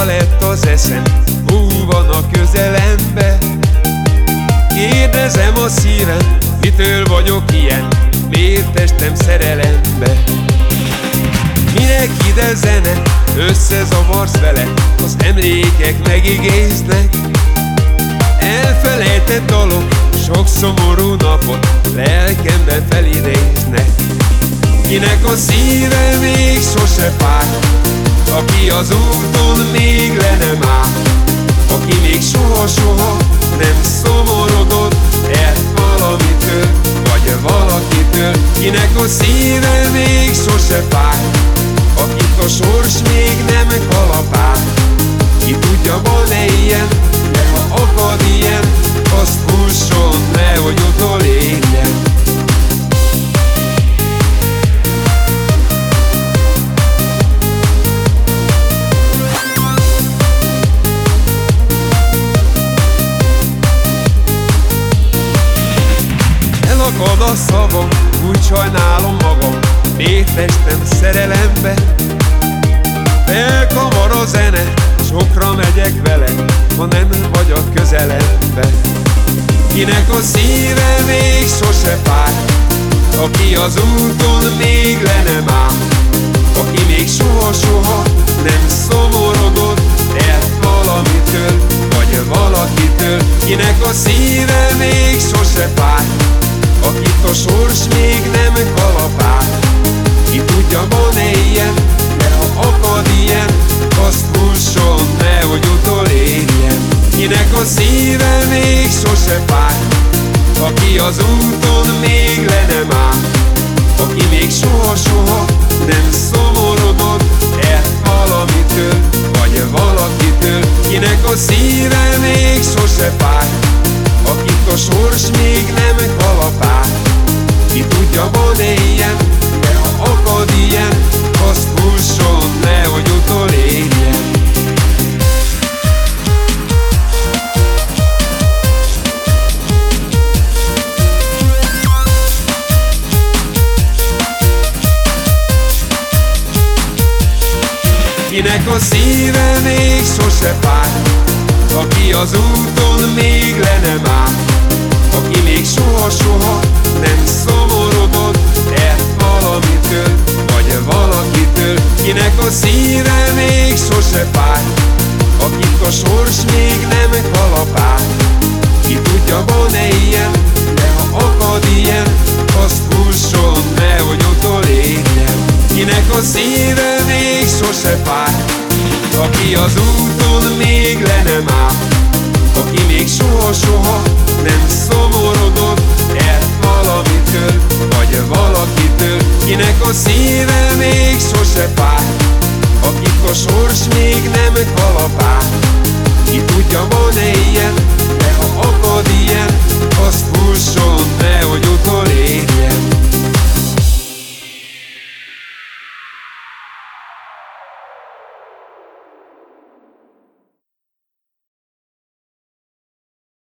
hova lett az eszem, hú van a közelembe. Kérdezem a szívem, mitől vagyok ilyen, miért testem szerelembe. Minek ide zene, összezavarsz vele, az emlékek megigéznek. Elfelejtett dalok, sok szomorú napot, lelkemben felidéznek. Kinek a szíve még sose fáj, aki az úton még le nem áll, aki még soha-soha nem szomorodott el valamitől, vagy valakitől, kinek a szíve még sose fáj, akit a sors még nem kalapál. Ki tudja, van-e ilyen, Elakad a szavam, úgy sajnálom magam, Miért testem szerelembe. Felkavar a zene, sokra megyek vele Ha nem vagy a közelembe Kinek a szíve még sose fáj Aki az úton még le nem áll. Aki még soha-soha nem szomorodott utolérjen Kinek a szíve még sose fáj. Aki az úton még le nem áll. Aki még soha-soha nem szomorodott el valamitől Vagy valakitől. Kinek a szíve még sose fáj. Akit a sors még nem kalapál. Ki tudja, Kinek a szíve még sose fáj aki az úton még le nem áll Aki még soha-soha nem szomorodott el valamitől Vagy valakitől Kinek a szíve még sose fáj Akit a sors még nem kalapál Kinek a szíve még sose fáj aki az úton még le nem áll. Aki még soha-soha nem szomorodott el valamitől Vagy valakitől. Kinek a szíve még sose fáj Akik a sors még nem kalapál. Ki tudja, van-e ilyen,